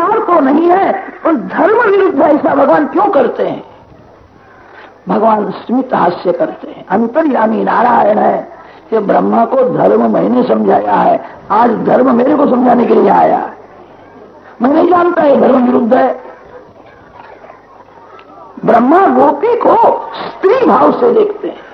संस्कार तो नहीं है। और धर्म विरुद्ध ऐसा भगवान क्यों करते हैं? भगवान स्मित हास्य करते हैं। अंतर्यामी नारायण है। कि ब्रह्मा को धर्म मैंने समझाया है। आज धर्म मेरे को समझाने के लिए आया है। मैं नहीं जानता है धर्म विरुद्ध है। ब्रह्मा गोपी को स्त्री भाव से देखते हैं।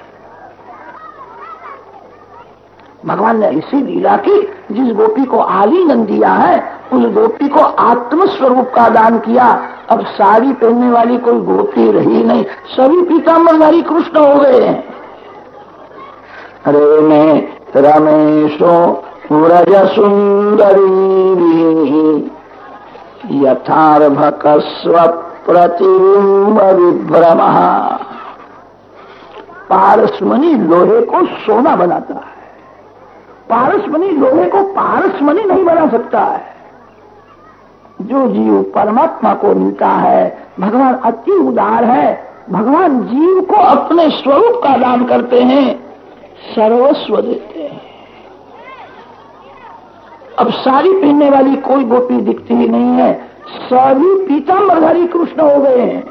भगवान ने ऐसी लीला की, जिस गोपी को आलिंगन दिया है, उस गोपी को आत्म स्वरूप का दान किया। अब साड़ी पहनने वाली कोई गोपी रही नहीं। सभी पीताम्बरधारी कृष्ण हो गए हैं। अरे मैं रमेशो व्रज सुंदरी यथार्भक प्रतिबिंब विभ्रम। पारसमणि लोहे को सोना बनाता है। पारसमणि लोहे को पारसमणि नहीं बना सकता है। जो जीव परमात्मा को मिलता है, भगवान अति उदार है, भगवान जीव को अपने स्वरूप का दान करते हैं, सर्वस्व देते हैं। अब साड़ी पहनने वाली कोई गोपी दिखती ही नहीं है। सभी पीताम्बरधारी कृष्ण हो गए हैं।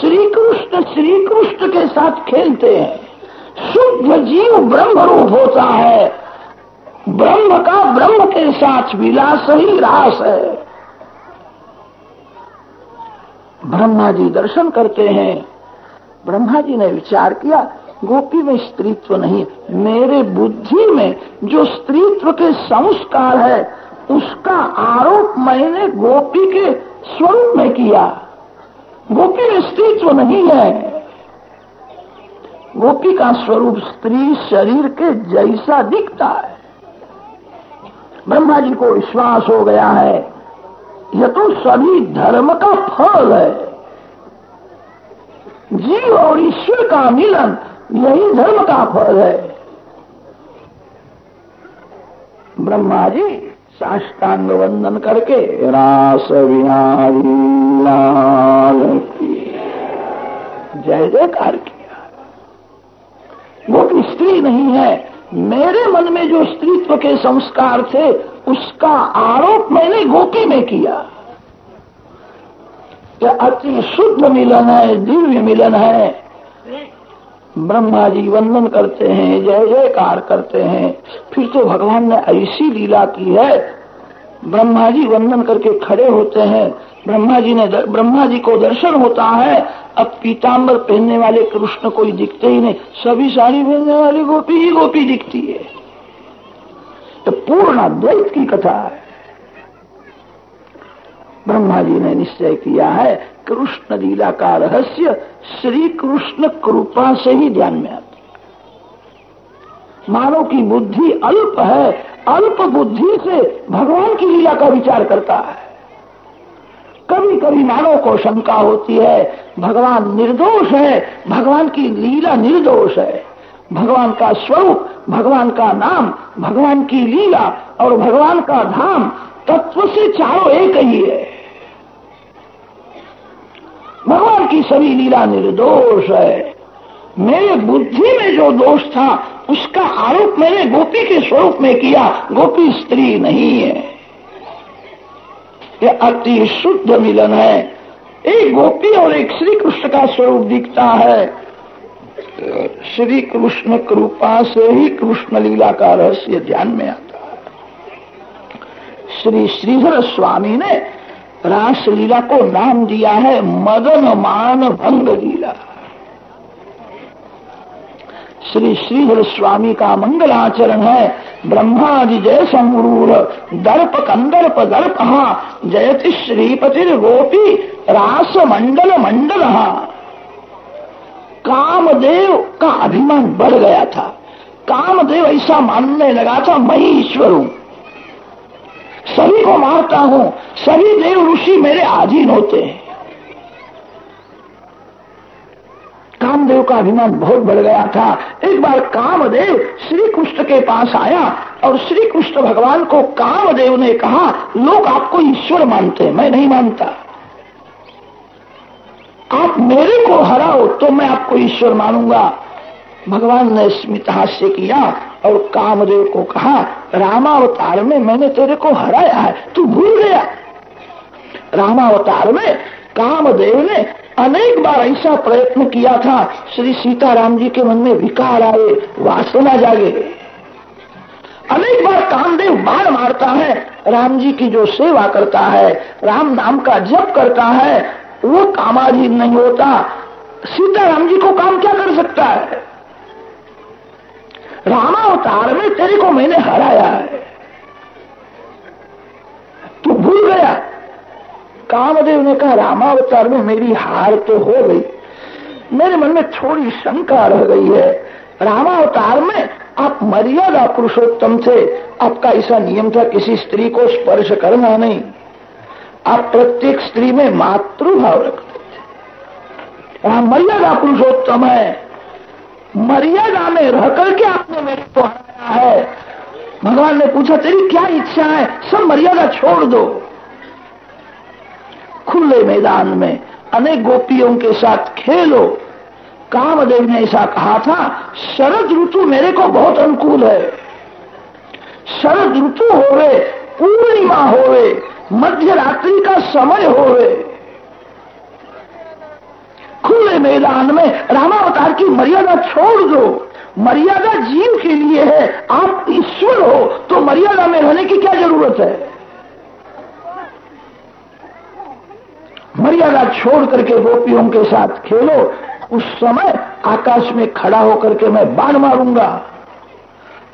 श्री कृष्ण श्री कृष्ण के साथ खेलते हैं। शुद्ध जीव ब्रह्म रूप होता है। ब्रह्म का ब्रह्म के साथ विलास ही रास है। ब्रह्मा जी दर्शन करते हैं। ब्रह्मा जी ने विचार किया, गोपी में स्त्रीत्व नहीं, मेरे बुद्धि में जो स्त्रीत्व के संस्कार है, उसका आरोप मैंने गोपी के स्वरूप में किया। गोपी में स्त्रीत्व नहीं है। गोपी का स्वरूप स्त्री शरीर के जैसा दिखता है। ब्रह्मा जी को विश्वास हो गया है यह तो सभी धर्म का फल है। जीव और ईश्वर का मिलन यही धर्म का फल है। ब्रह्मा जी, साष्टांग वंदन करके रास की। जय जयकार वो स्त्री नहीं है। मेरे मन में जो स्त्रीत्व के संस्कार थे, उसका आरोप मैंने गोपी में किया। यह अति शुद्ध मिलन है, दिव्य मिलन है। ब्रह्मा जी वंदन करते हैं, जय जयकार करते हैं। फिर तो भगवान ने ऐसी लीला की है। ब्रह्मा जी वंदन करके खड़े होते हैं। ब्रह्मा जी ने ब्रह्मा जी को दर्शन होता है। अब पीताम्बर पहनने वाले कृष्ण कोई दिखते ही नहीं। सभी साड़ी पहनने वाली गोपी ही गोपी दिखती है। तो पूर्ण अद्वैत की कथा है। ब्रह्मा जी ने निश्चय किया है, कृष्ण लीला का रहस्य श्री कृष्ण कृपा से ही ध्यान में आती मानव की बुद्धि अल्प है, अल्प बुद्धि से भगवान की लीला का विचार करता है। कभी कभी मानव को शंका होती है। भगवान निर्दोष है। भगवान की लीला निर्दोष है। भगवान का स्वरूप, भगवान का नाम, भगवान की लीला और भगवान का धाम तत्व से चारों एक ही है। भगवान की सभी लीला निर्दोष है। मेरे बुद्धि में जो दोष था, उसका आरोप मैंने गोपी के स्वरूप में किया। गोपी स्त्री नहीं है। यह अति शुद्ध मिलन है। एक गोपी और एक श्री कृष्ण का स्वरूप दिखता है। श्री कृष्ण कृपा से ही कृष्ण लीला का रहस्य ध्यान में आता है। श्री श्रीधर स्वामी ने रास लीला को नाम दिया है मदन मान भंग लीला। श्री श्रीधर स्वामी का मंगलाचरण है। ब्रह्मादि जय संरूढ़ दर्प कंदर्प दर्प, जयति श्रीपतिर गोपी रास मंडल मंडल। कामदेव का अभिमान बढ़ गया था। कामदेव ऐसा मानने लगा था, मैं ईश्वर हूँ। सभी को मारता हूँ। सभी देव ऋषि मेरे आधीन होते हैं। कामदेव का अभिमान बहुत बढ़ गया था। एक बार कामदेव श्री कृष्ण के पास आया और श्री कृष्ण भगवान को कामदेव ने कहा, लोग आपको ईश्वर मानते हैं, मैं नहीं मानता। आप मेरे को हराओ तो मैं आपको ईश्वर मानूँगा। भगवान ने स्मित हास्य किया और कामदेव को कहा, रामावतार में मैंने तेरे को हराया है, तू भूल गया। रामावतार में कामदेव ने अनेक बार ऐसा प्रयत्न किया था, श्री सीताराम जी के मन में विकार आए वासना जागे। अनेक बार कामदेव बाण मारता है, राम जी की जो सेवा करता है, राम नाम का जप करता है, वो कामाधीन नहीं होता। सीताराम जी को काम क्या कर सकता है? रामावतार में तेरे को मैंने हराया है। तू भूल गया। कामदेव ने कहा, रामावतार में मेरी हार तो हो गई। मेरे मन में थोड़ी शंका रह गई है। रामावतार में आप मर्यादा पुरुषोत्तम थे आपका ऐसा नियम था, किसी स्त्री को स्पर्श करना नहीं। आप प्रत्येक स्त्री में मातृभाव रखते थे। वहाँ मर्यादा पुरुषोत्तम है। मर्यादा में रह करके आपने मेरे को हराया है। भगवान ने पूछा, तेरी क्या इच्छा है? सब मर्यादा छोड़ दो। खुले मैदान में अनेक गोपियों के साथ खेलो। कामदेव ने ऐसा कहा था, शरद ऋतु मेरे को बहुत अनुकूल है। शरद ऋतु होवे, पूर्णिमा होवे मध्य रात्रि का समय होवे। खुले मैदान में रामावतार की मर्यादा छोड़ दो। मर्यादा जीव के लिए है, आप ईश्वर हो तो मर्यादा में रहने की क्या ज़रूरत है? मर्यादा छोड़ करके गोपियों के साथ खेलो। उस समय आकाश में खड़ा होकर के मैं बाण मारूँगा।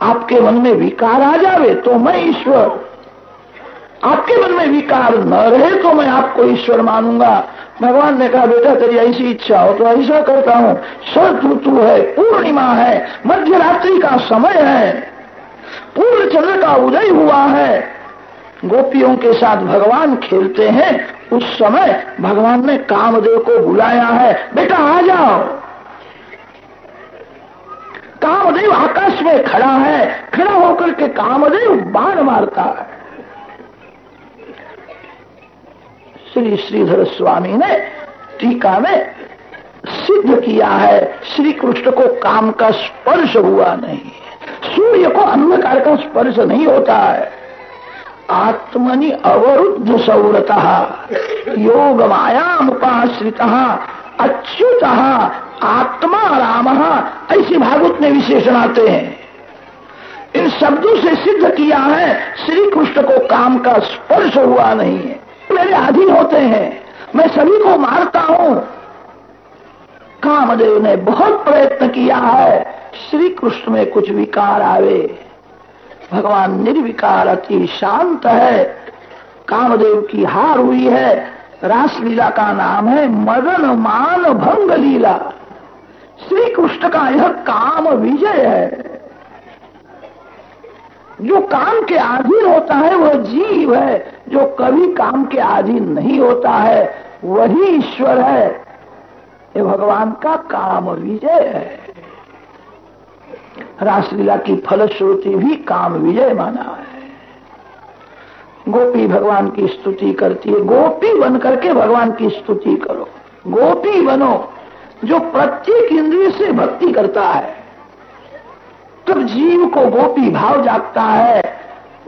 आपके मन में विकार आ जावे तो मैं ईश्वर। आपके मन में विकार न रहे तो मैं आपको ईश्वर मानूँगा। भगवान ने कहा, बेटा, तेरी ऐसी इच्छा हो तो ऐसा करता हूँ। शरद ऋतु है, पूर्णिमा है मध्य रात्रि का समय है। पूर्ण चंद्र का उदय हुआ है। गोपियों के साथ भगवान खेलते हैं उस समय भगवान ने कामदेव को बुलाया है, बेटा, आ जाओ। कामदेव आकाश में खड़ा है, खड़ा होकर के कामदेव बाण मारता है। श्री श्रीधर स्वामी ने टीका में सिद्ध किया है श्री कृष्ण को काम का स्पर्श हुआ नहीं सूर्य को अंधकार का स्पर्श नहीं होता है। आत्मनि अवरुद्ध सौरत योग मायाम उपाश्रित अच्युत आत्मा राम ऐसी भागवत में विशेषण आते हैं। इन शब्दों से सिद्ध किया है श्री कृष्ण को काम का स्पर्श हुआ नहीं है। मेरे अधीन होते हैं, मैं सभी को मारता हूँ। कामदेव ने बहुत प्रयत्न किया है श्री कृष्ण में कुछ विकार आवे। भगवान निर्विकार, अति शांत है। कामदेव की हार हुई है। रासलीला का नाम है मदन मान भंग लीला। श्री कृष्ण का यह काम विजय है। जो काम के अधीन होता है, वह जीव है। जो कभी काम के अधीन नहीं होता है, वही ईश्वर है। ये भगवान का काम विजय है। रासलीला की फलश्रुति भी काम विजय माना है। गोपी भगवान की स्तुति करती है। गोपी बन करके भगवान की स्तुति करो। गोपी बनो, जो प्रत्येक इंद्रिय से भक्ति करता है। तब जीव को गोपी भाव जागता है।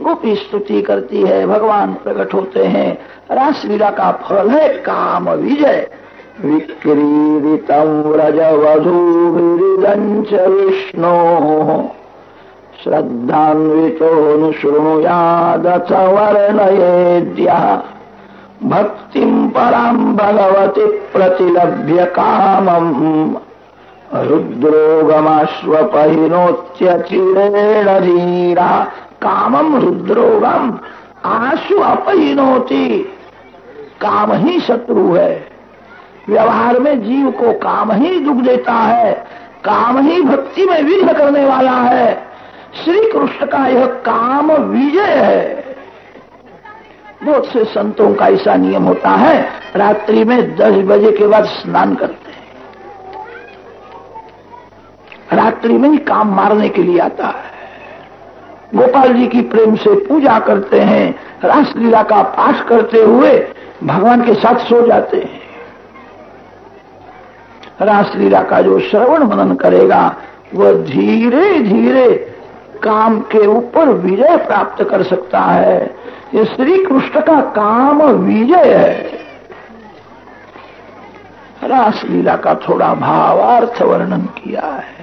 गोपी स्तुति करती है, भगवान प्रकट होते हैं। रासलीला का फल है काम विजय। विक्रीडितं व्रजवधूभिरिदञ्च विष्णोः। श्रद्धान्वितोऽनुशृणुयादथ वर्णयेद्यः। भक्तिम् पराम् भगवति प्रतिलभ्य कामम्। रुद्रोगमाश्वपहिनोत्यचिरेण धीरा कामम रुद्रोगम, आशु अपहिनोति। काम ही शत्रु है। व्यवहार में जीव को काम ही दुख देता है, काम ही भक्ति में विघ्न करने वाला है। श्री कृष्ण का यह काम विजय है। बहुत से संतों का ऐसा नियम होता है, रात्रि में दस बजे के बाद स्नान करते हैं। रात्रि में ही काम मारने के लिए आता है। गोपाल जी की प्रेम से पूजा करते हैं, रासलीला का पाठ करते हुए भगवान के साथ सो जाते हैं। रासलीला का जो श्रवण मनन करेगा, वह धीरे धीरे काम के ऊपर विजय प्राप्त कर सकता है। ये श्री कृष्ण का काम विजय है। रासलीला का थोड़ा भावार्थ वर्णन किया है।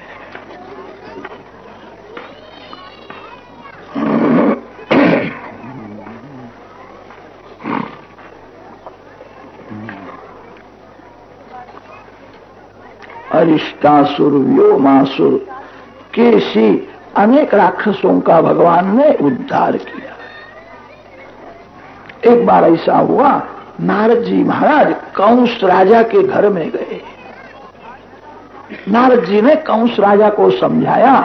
अरिष्टासुर, व्योमासुर, केसी अनेक राक्षसों का भगवान ने उद्धार किया। एक बार ऐसा हुआ, नारद जी महाराज कंस राजा के घर में गए। नारद जी ने कंस राजा को समझाया,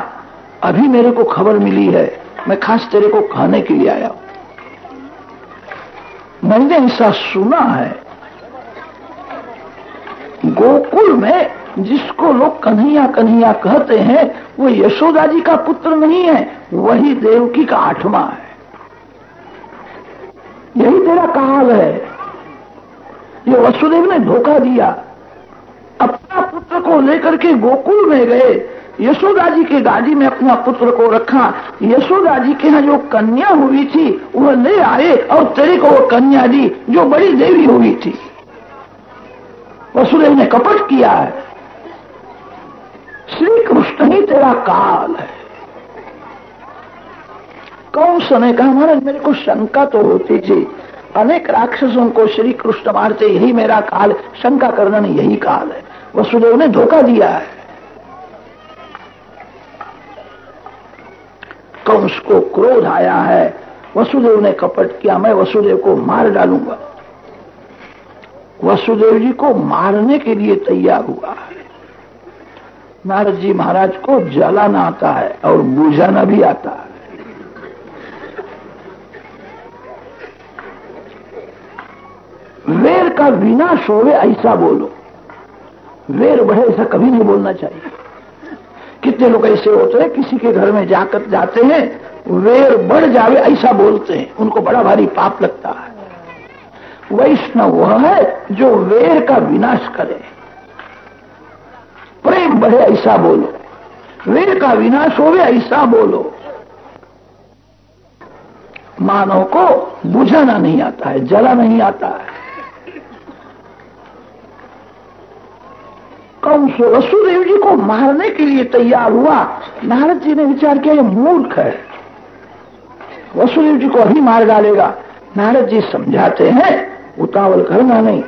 अभी मेरे को खबर मिली है, मैं खास तेरे को कहने के लिए आया मैंने ऐसा सुना है, गोकुल में जिसको लोग कन्हैया कन्हैया कहते हैं, वो यशोदा जी का पुत्र नहीं है, वही देवकी का आठवा है। यही तेरा काल है। ये वसुदेव ने धोखा दिया। अपना पुत्र को लेकर के गोकुल में गए। यशोदा जी के गाड़ी में अपना पुत्र को रखा। यशोदा जी के यहाँ जो कन्या हुई थी, वह ले आए और तेरे को वो कन्या दी, जो बड़ी देवी हुई थी। वसुदेव ने कपट किया है। श्री कृष्ण ही तेरा काल है। कौन समय कहा, महाराज, मेरे को शंका तो होती थी। अनेक राक्षसों को श्री कृष्ण मारते, यही मेरा काल। शंका करना नहीं, यही काल है। वसुदेव ने धोखा दिया है। कंस को क्रोध आया है? वसुदेव ने कपट किया, मैं वसुदेव को मार डालूँगा। वसुदेव जी को मारने के लिए तैयार हुआ है। नारद जी महाराज को जलाना आता है और बुझाना भी आता है। वेर का विनाश होवे ऐसा बोलो। वेर बढ़े ऐसा कभी नहीं बोलना चाहिए। कितने लोग ऐसे होते हैं, किसी के घर में जाकर जाते हैं, वेर बढ़ जावे ऐसा बोलते हैं। उनको बड़ा भारी पाप लगता है। वैष्णव वह है जो वेर का विनाश करे। प्रेम बढ़े ऐसा बोलो। वेर का विनाश होवे ऐसा बोलो। मानव को बुझाना नहीं आता है, जला नहीं आता है। कौन कंस वसुदेव जी को मारने के लिए तैयार हुआ? नारद जी ने विचार किया, ये मूर्ख है। वसुदेव जी को अभी मार डालेगा। नारद जी समझाते हैं, उतावल करना नहीं।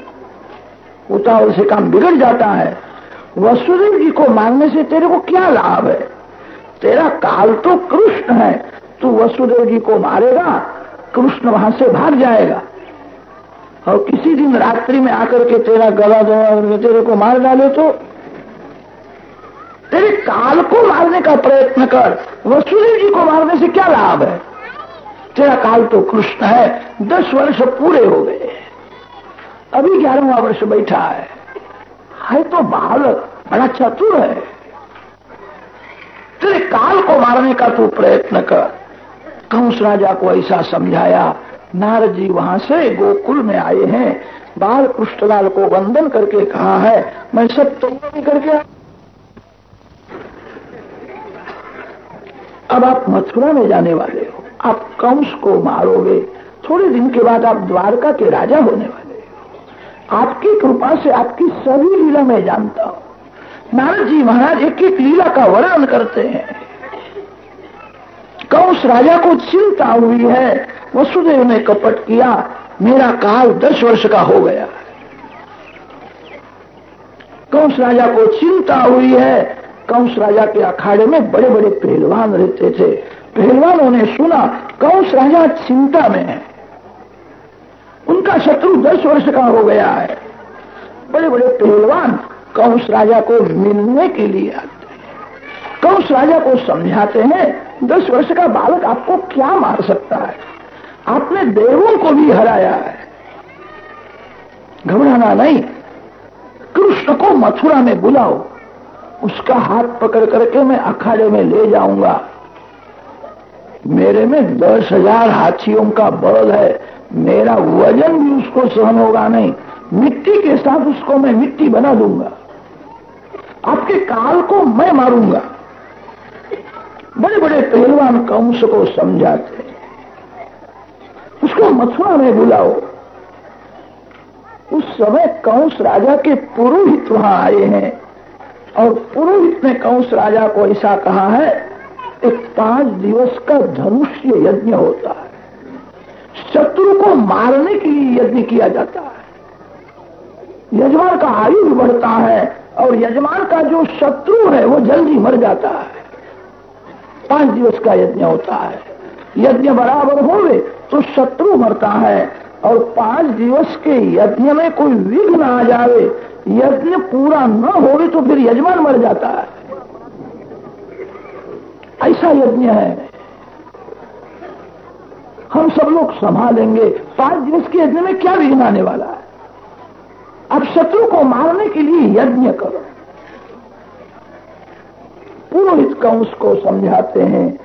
उतावल से काम बिगड़ जाता है। वसुदेव जी को मारने से तेरे को क्या लाभ है? तेरा काल तो कृष्ण है। तू वसुदेव जी को मारेगा, कृष्ण वहाँ से भाग जाएगा। और किसी दिन रात्रि में आकर के तेरा गला दो तेरे को मार डाले तो? तेरे काल को मारने का प्रयत्न कर, वसुदेव जी को मारने से क्या लाभ है? तेरा काल तो कृष्ण है, दस वर्ष पूरे हो गए। अभी ग्यारहवा वर्ष बैठा है। है तो बालक बड़ा चतुर है। तेरे काल को मारने का तू प्रयत्न कर। कंस राजा को ऐसा समझाया, नारद जी वहाँ से गोकुल में आए हैं। बाल कृष्णलाल को वंदन करके कहा है, मैं सब तैयारी करके अब आप मथुरा में जाने वाले हो। आप कंस को मारोगे। थोड़े दिन के बाद आप द्वारका के राजा होने वाले आपकी कृपा से आपकी सभी लीला मैं जानता हूँ। नारद जी महाराज, एक एक लीला का वर्णन करते हैं। कंस राजा को चिंता हुई है। वसुदेव ने कपट किया। मेरा काल दस वर्ष का हो गया। कंस राजा को चिंता हुई है। कंस राजा के अखाड़े में बड़े बड़े पहलवान रहते थे। पहलवानों ने सुना कंस राजा चिंता में है। उनका शत्रु दस वर्ष का हो गया है। बड़े बड़े पहलवान कंस राजा को मिलने के लिए आते हैं। कंस राजा को समझाते हैं दस वर्ष का बालक आपको क्या मार सकता है? आपने देवों को भी हराया है। घबराना नहीं, कृष्ण को मथुरा में बुलाओ। उसका हाथ पकड़ करके मैं अखाड़े में ले जाऊँगा। मेरे में दस हज़ार हाथियों का बल है। मेरा वज़न भी उसको सहन होगा नहीं। मिट्टी के साथ उसको मैं मिट्टी बना दूँगा। आपके काल को मैं मारूँगा। बड़े बड़े पहलवान कंस को समझाते उसको मथुरा में बुलाओ। उस समय कंस राजा के पुरोहित वहाँ आए हैं। और पुरोहित ने कंस राजा को ऐसा कहा है, एक पाँच दिवस का धनुष्य यज्ञ होता है। शत्रु को मारने के लिए यज्ञ किया जाता है। यजमान का आयु बढ़ता है और यजमान का जो शत्रु है, वो जल्दी मर जाता है। पाँच दिवस का यज्ञ होता है। यज्ञ बराबर होवे तो शत्रु मरता है और पाँच दिवस के यज्ञ में कोई विघ्न आ जावे। यज्ञ पूरा न होवे तो फिर यजमान मर जाता है। ऐसा यज्ञ है। हम सब लोग संभालेंगे। पाँच दिवस के यज्ञ में क्या विघ्न आने वाला है? अब शत्रु को मारने के लिए यज्ञ करो। पुरोहित कंस को समझाते हैं।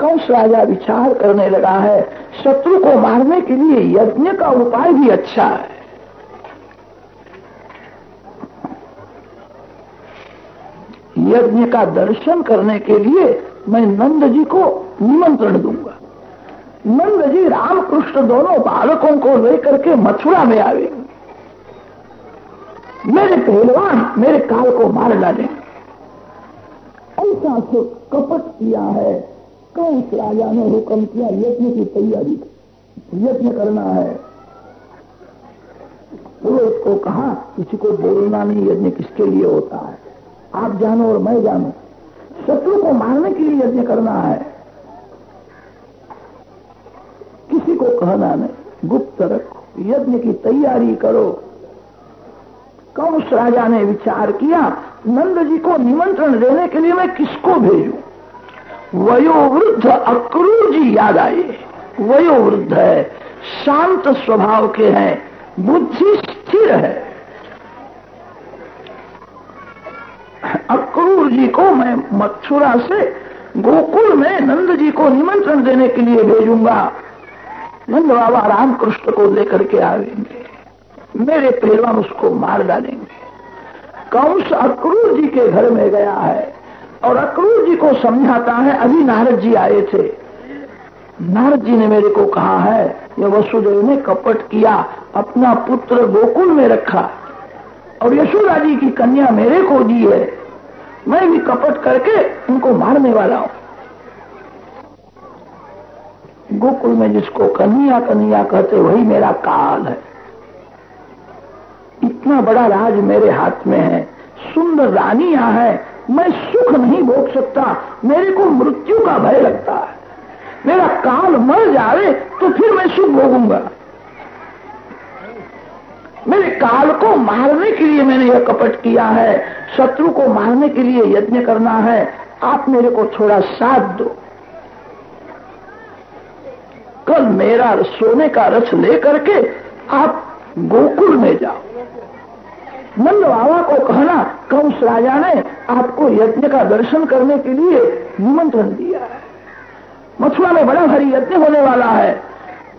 कंस राजा विचार करने लगा है, शत्रु को मारने के लिए यज्ञ का उपाय भी अच्छा है। यज्ञ का दर्शन करने के लिए मैं नंद जी को निमंत्रण दूँगा। नंद जी रामकृष्ण दोनों बालकों को लेकर के मथुरा में आवेंगे मेरे पहलवान मेरे काल को मार डालेंगे ऐसा तो कपट किया है। कंस राजा ने हुक्म किया? यज्ञ की तैयारी यज्ञ करना है। पुरोहित को कहा, किसी को बोलना नहीं, यज्ञ किसके लिए होता है? आप जानो और मैं जानू। शत्रु को मारने के लिए यज्ञ करना है किसी को कहना नहीं गुप्त रखो, यज्ञ की तैयारी करो। कंस राजा ने विचार किया, नंद जी को निमंत्रण देने के लिए मैं किसको भेजू? वयोवृद्ध अक्रूर जी, याद आए वयोवृद्ध है, शांत स्वभाव के हैं, बुद्धि स्थिर है। अक्रूर जी को मैं मथुरा से गोकुल में नंद जी को निमंत्रण देने के लिए भेजूँगा। नंद बाबा रामकृष्ण को लेकर के आवेंगे मेरे पहलवान उसको मार डालेंगे। कंस अक्रूर जी के घर में गया है और अक्रूर जी को समझाता है, अभी नारद जी आए थे। नारद जी ने मेरे को कहा है ये वसुदेव ने कपट किया, अपना पुत्र गोकुल में रखा और यशोदा जी की कन्या मेरे को दी है। मैं भी कपट करके उनको मारने वाला हूँ। गोकुल में जिसको कन्या कन्या कहते वही मेरा काल है। इतना बड़ा राज मेरे हाथ में है, सुंदर रानियाँ है, मैं सुख नहीं भोग सकता, मेरे को मृत्यु का भय लगता है। मेरा काल मर जाए तो फिर मैं सुख भोगूँगा। मेरे काल को मारने के लिए मैंने यह कपट किया है, शत्रु को मारने के लिए यज्ञ करना है, आप मेरे को थोड़ा साथ दो। कल मेरा सोने का रथ लेकर के आप गोकुल में जाओ। बाबा को कहना, कंस राजा ने आपको यज्ञ का दर्शन करने के लिए निमंत्रण दिया है। मथुरा में बड़ा भारी यज्ञ होने वाला है।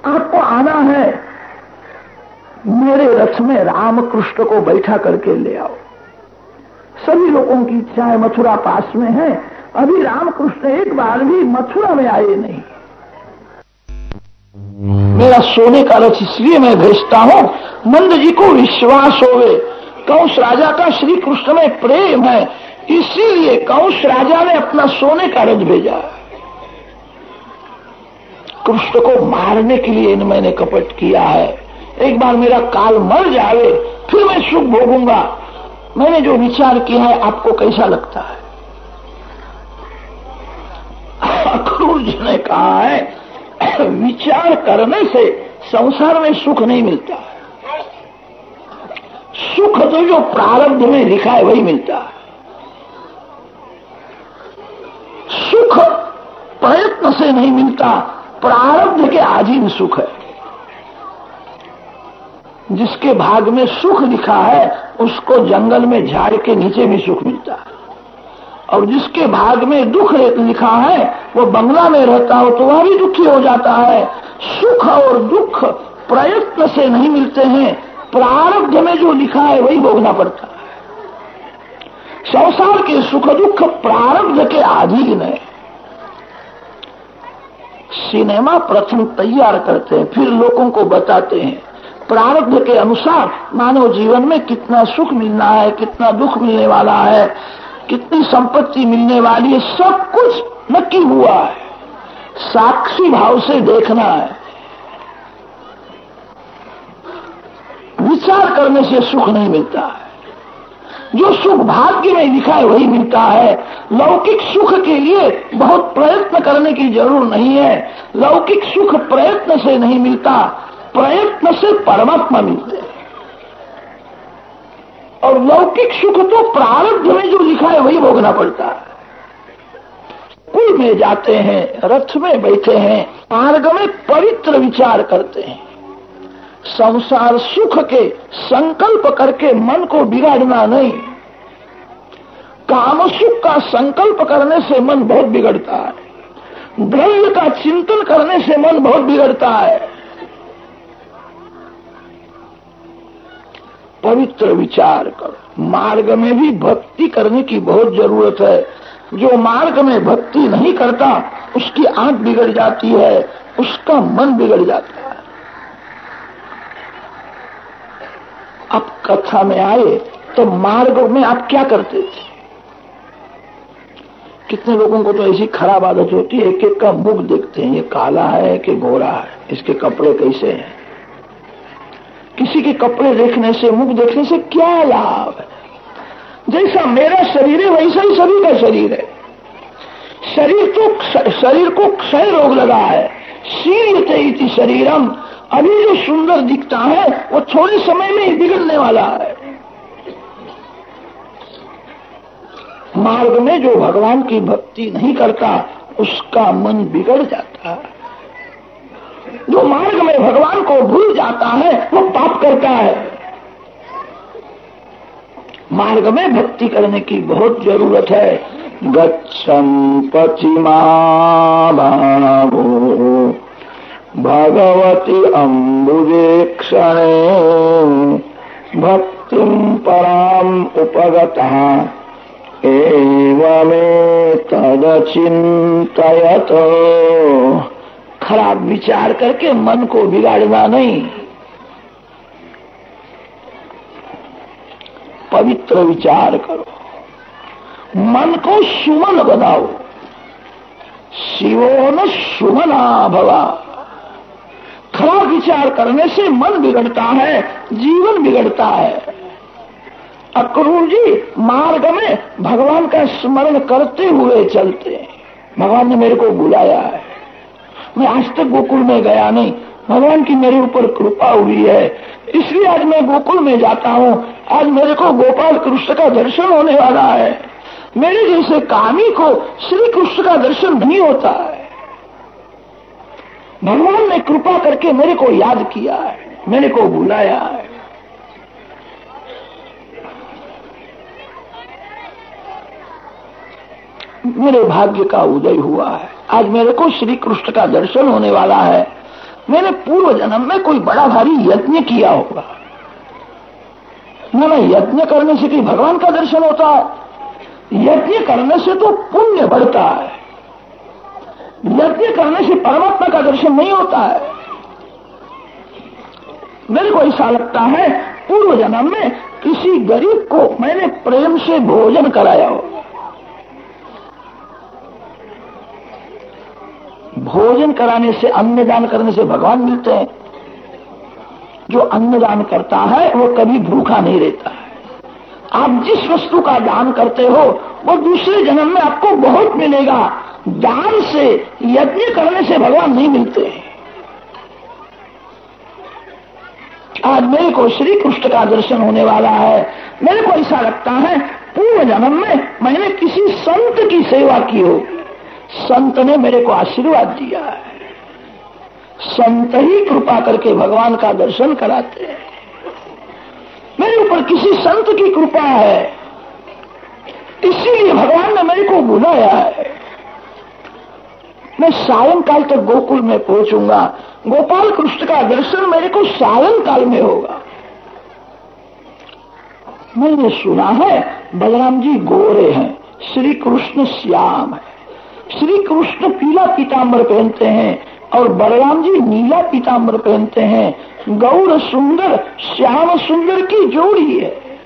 आपको आना है। मेरे रथ में रामकृष्ण को बैठा करके ले आओ। सभी लोगों की इच्छाएँ मथुरा पास में है। अभी रामकृष्ण एक बार भी मथुरा में आए नहीं। मेरा सोने का रथ इसलिए मैं भेजता हूँ, नंद जी को विश्वास होवे। कंस राजा का श्री कृष्ण में प्रेम है, इसीलिए कंस राजा ने अपना सोने का रथ भेजा। कृष्ण को मारने के लिए इन मैंने कपट किया है। एक बार मेरा काल मर जाए फिर मैं सुख भोगूँगा। मैंने जो विचार किया है, आपको कैसा लगता है? अक्रूर जी ने कहा है विचार करने से संसार में सुख नहीं मिलता। सुख तो जो प्रारब्ध में लिखा है, वही मिलता है। सुख प्रयत्न से नहीं मिलता, प्रारब्ध के आधीन सुख है। जिसके भाग में सुख लिखा है, उसको जंगल में झाड़ के नीचे भी सुख मिलता है। और जिसके भाग में दुख लिखा है, वो बंगला में रहता हो तो वह भी दुखी हो जाता है। सुख और दुख प्रयत्न से नहीं मिलते हैं। प्रारब्ध में जो लिखा है, वही भोगना पड़ता है। संसार के सुख दुख प्रारब्ध के अधीन है। सिनेमा प्रथम तैयार करते हैं, फिर लोगों को बताते हैं। प्रारब्ध के अनुसार मानव जीवन में कितना सुख मिलना है, कितना दुख मिलने वाला है। कितनी संपत्ति मिलने वाली है, सब कुछ नक्की हुआ है। साक्षी भाव से देखना है। विचार करने से सुख नहीं मिलता है। जो सुख भाग्य में लिखा है, वही मिलता है। लौकिक सुख के लिए बहुत प्रयत्न करने की ज़रूर नहीं है। लौकिक सुख प्रयत्न से नहीं मिलता, प्रयत्न से परमात्मा मिलते हैं। और लौकिक सुख तो प्रारब्ध में जो लिखा है वही भोगना पड़ता है। कुल में जाते हैं, रथ में बैठे हैं, मार्ग में पवित्र विचार करते हैं। संसार सुख के संकल्प करके मन को बिगाड़ना नहीं। काम सुख का संकल्प करने से मन बहुत बिगड़ता है। द्रव्य का चिंतन करने से मन बहुत बिगड़ता है। पवित्र विचार करो। मार्ग में भी भक्ति करने की बहुत ज़रूरत है। जो मार्ग में भक्ति नहीं करता, उसकी आँख बिगड़ जाती है, उसका मन बिगड़ जाता है। अब कथा में आए तो मार्ग में आप क्या करते थे? कितने लोगों को तो ऐसी खराब आदत होती है एक एक का मुख देखते हैं, ये काला है कि गोरा है, इसके कपड़े कैसे हैं? किसी के कपड़े देखने से मुख देखने से क्या लाभ है? जैसा मेरा शरीर है, वैसा ही सभी का शरीर है। शरीर तो शरीर को क्षय रोग लगा है। शीर्यते शरीरम। अभी जो सुंदर दिखता है, वो थोड़े समय में ही बिगड़ने वाला है। मार्ग में जो भगवान की भक्ति नहीं करता, उसका मन बिगड़ जाता है। जो मार्ग में भगवान को भूल जाता है, वो पाप करता है। मार्ग में भक्ति करने की बहुत ज़रूरत है। गच्छन पचिमा भगवती अम्बुजे क्षणे भक्ति पराम उपगता। एवमे तदचिंतयत खराब विचार करके मन को बिगाड़ना नहीं। पवित्र विचार करो। मन को सुमन बनाओ। शिवो न सुमना भवा। खराब विचार करने से मन बिगड़ता है, जीवन बिगड़ता है। अक्रूर जी, मार्ग में भगवान का स्मरण करते हुए चलते भगवान ने मेरे को बुलाया है। मैं आज तक गोकुल में गया नहीं। भगवान की मेरे ऊपर कृपा हुई है। इसलिए आज मैं गोकुल में जाता हूँ। आज मेरे को गोपाल कृष्ण का दर्शन होने वाला है। मेरे जैसे कामी को श्री कृष्ण का दर्शन नहीं होता है। भगवान ने कृपा करके मेरे को याद किया है। मेरे को बुलाया है। मेरे भाग्य का उदय हुआ है। आज मेरे को श्री कृष्ण का दर्शन होने वाला है। मैंने पूर्व जन्म में कोई बड़ा भारी यज्ञ किया होगा। मैंने यज्ञ करने से कि भगवान का दर्शन होता है। यज्ञ करने से तो पुण्य बढ़ता है। यज्ञ करने से परमात्मा का दर्शन नहीं होता है। मेरे को ऐसा लगता है पूर्व जन्म में किसी गरीब को मैंने प्रेम से भोजन कराया हो। भोजन कराने से, अन्नदान करने से भगवान मिलते हैं। जो अन्नदान करता है, वो कभी भूखा नहीं रहता है। आप जिस वस्तु का दान करते हो, वो दूसरे जन्म में आपको बहुत मिलेगा। दान से, यज्ञ करने से भगवान नहीं मिलते आज मेरे को श्री कृष्ण का दर्शन होने वाला है। मेरे को ऐसा लगता है, पूर्व जन्म में मैंने किसी संत की सेवा की हो। संत ने मेरे को आशीर्वाद दिया है। संत ही कृपा करके भगवान का दर्शन कराते हैं। मेरे ऊपर किसी संत की कृपा है। इसीलिए भगवान ने मेरे को बुलाया है। मैं सायंकाल तक गोकुल में पहुंचूँगा। गोपाल कृष्ण का दर्शन मेरे को सायंकाल में होगा। मैंने सुना है, बलराम जी गोरे हैं। श्री कृष्ण श्याम है। श्री कृष्ण पीला पीताम्बर पहनते हैं और बलराम जी नीला पीताम्बर पहनते हैं। गौर सुंदर, श्याम सुंदर की जोड़ी है।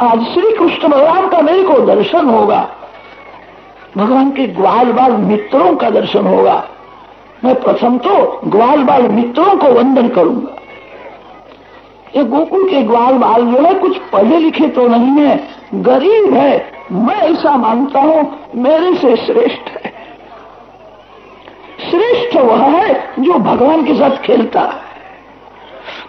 आज श्री कृष्ण बलराम का मेरे को दर्शन होगा। भगवान के ग्वाल बाल मित्रों का दर्शन होगा। मैं प्रथम तो ग्वाल बाल मित्रों को वंदन करूँगा। ये गोकुल के ग्वाल बाल जो है, कुछ पढ़े लिखे तो नहीं है, गरीब है। मैं ऐसा मानता हूँ, मेरे से श्रेष्ठ है। श्रेष्ठ वह है जो भगवान के साथ खेलता है,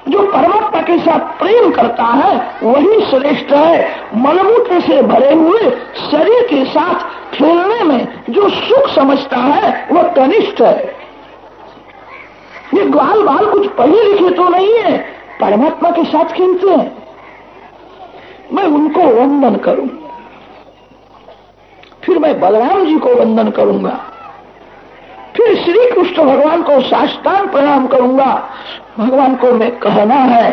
जो परमात्मा के साथ प्रेम करता है, वही श्रेष्ठ है। मलमूत्र से भरे हुए शरीर के साथ खेलने में जो सुख समझता है, वह कनिष्ठ है। ये ग्वाल बाल कुछ पढ़े लिखे तो नहीं है, परमात्मा के साथ खेलते हैं। मैं उनको वंदन करूँगा फिर मैं बलराम जी को वंदन करूँगा। फिर श्री कृष्ण भगवान को साष्टांग प्रणाम करूँगा। भगवान को मैं कहना है,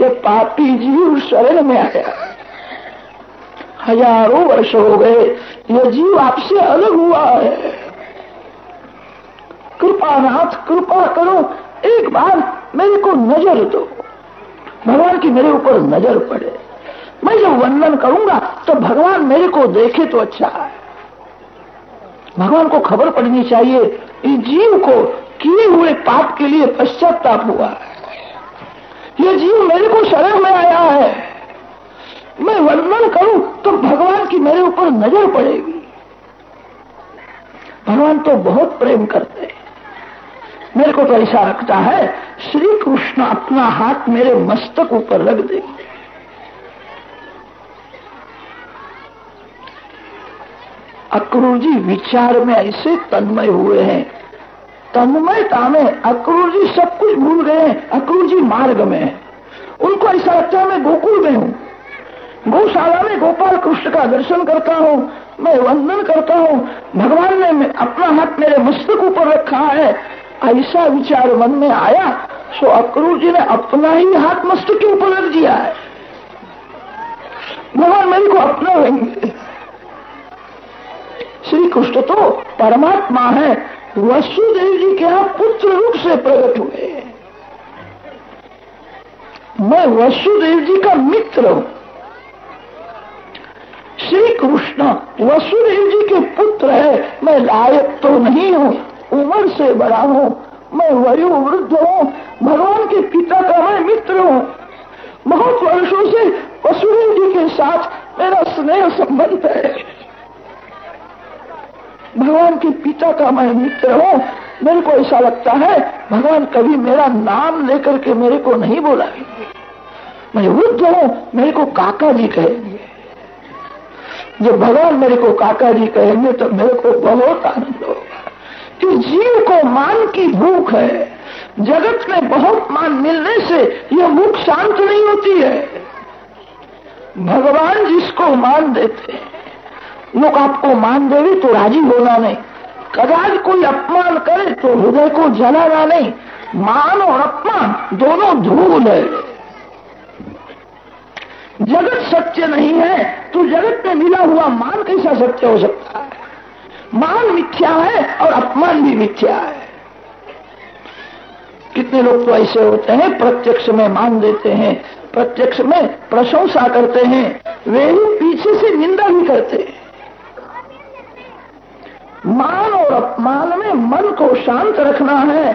ये पापी जीव शरण में आया। हज़ारों वर्ष हो गए, ये जीव आपसे अलग हुआ है। कृपा नाथ, कृपा करो, एक बार मेरे को नज़र दो। भगवान की मेरे ऊपर नज़र पड़े। मैं जब वंदन करूँगा तो भगवान मेरे को देखे तो अच्छा है। भगवान को खबर पड़नी चाहिए, इस जीव को किए हुए पाप के लिए पश्चाताप हुआ है। ये जीव मेरे को शरण में आया है। मैं वंदन करूँ तो भगवान की मेरे ऊपर नज़र पड़ेगी। भगवान तो बहुत प्रेम करते हैं। मेरे को तो ऐसा लगता है, श्री कृष्ण अपना हाथ मेरे मस्तक ऊपर रख देंगे। अक्रूर जी विचार में ऐसे तन्मय हुए हैं। तन्मयता में अक्रूर जी सब कुछ भूल गए हैं अक्रूर जी मार्ग में है। उनको ऐसा लगता है मैं गोकुल में हूँ। गौशाला में गोपाल कृष्ण का दर्शन करता हूँ, मैं वंदन करता हूँ। भगवान ने अपना हाथ मेरे मस्तक ऊपर रखा है। ऐसा विचार मन में आया सो अक्रूर जी ने अपना ही हाथ मस्तक के ऊपर रख दिया है। भगवान मेरे को अपना श्री कृष्ण तो परमात्मा है। वसुदेव जी के यहाँ पुत्र रूप से प्रकट हुए। मैं वसुदेव जी का मित्र हूँ। श्री कृष्ण वसुदेव जी के पुत्र है। मैं लायक तो नहीं हूँ। उम्र से बड़ा हूँ। मैं वयु वृद्ध हूँ। भगवान के पिता का मैं मित्र हूँ। बहुत वर्षों से वसुदेव जी के साथ मेरा स्नेह संबंध है। भगवान के पिता का मैं मित्र हूँ। मेरे को ऐसा लगता है, भगवान कभी मेरा नाम लेकर के मेरे को नहीं बोलाएँगे। मैं वृद्ध हूँ, मेरे को काका जी कहेंगे। जब भगवान मेरे को काका जी कहेंगे तो मेरे को बहुत आनंद होगा। कि जीव को मान की भूख है। जगत में बहुत मान मिलने से यह भूख शांत नहीं होती है। भगवान जिसको मान देते हैं लोग आपको मान देवे तो राज़ी होना नहीं। कदाच कोई अपमान करे तो हृदय को जलाना नहीं। मान और अपमान दोनों धूल है। जगत सत्य नहीं है तो जगत में मिला हुआ मान कैसा सत्य हो सकता है? मान मिथ्या है और अपमान भी मिथ्या है। कितने लोग तो ऐसे होते हैं, प्रत्यक्ष में मान देते हैं, प्रत्यक्ष में प्रशंसा करते हैं, वे ही पीछे से निंदा भी करते हैं। मान और अपमान में मन को शांत रखना है।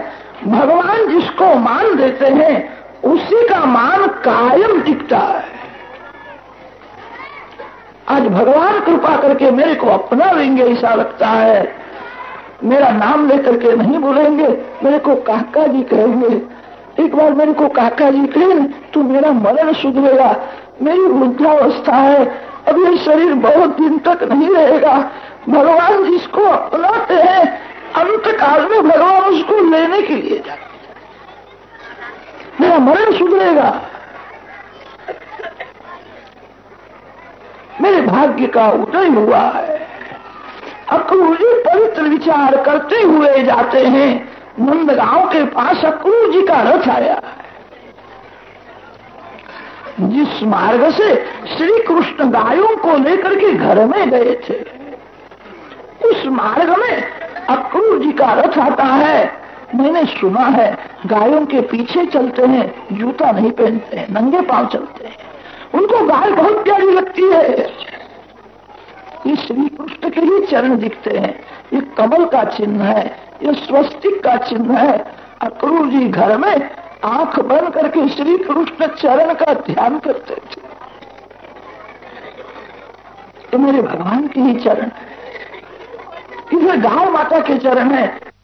भगवान जिसको मान देते हैं, उसी का मान कायम टिकता है। आज भगवान कृपा करके मेरे को अपना लेंगे ऐसा लगता है। मेरा नाम लेकर के नहीं बोलेंगे, मेरे को काका जी कहेंगे, एक बार मेरे को काका जी कहे, तू मेरा मरण सुधरेगा, मेरी वृद्धावस्था है अब ये शरीर बहुत दिन तक नहीं रहेगा भगवान जिसको अपनाते हैं अंत काल में भगवान उसको लेने के लिए जाते मेरा मरण सुधरेगा। मेरे भाग्य का उदय हुआ है। अक्रूर जी पवित्र विचार करते हुए जाते हैं। नंदगांव के पास अक्रूर जी का रथ आया जिस मार्ग से श्री कृष्ण गायों को लेकर के घर में गए थे। उस मार्ग में अक्रूर जी का रथ आता है। मैंने सुना है, गायों के पीछे चलते हैं, जूता नहीं पहनते हैं, नंगे पाँव चलते हैं। उनको गाय बहुत प्यारी लगती है। ये श्री कृष्ण के ही चरण दिखते हैं। ये कमल का चिन्ह है, ये स्वस्तिक का चिन्ह है। अक्रूर जी घर में आँख बंद करके श्री कृष्ण चरण का ध्यान करते थे। तो मेरे भगवान के ही चरण है। इधर गाँव माता के चरण है।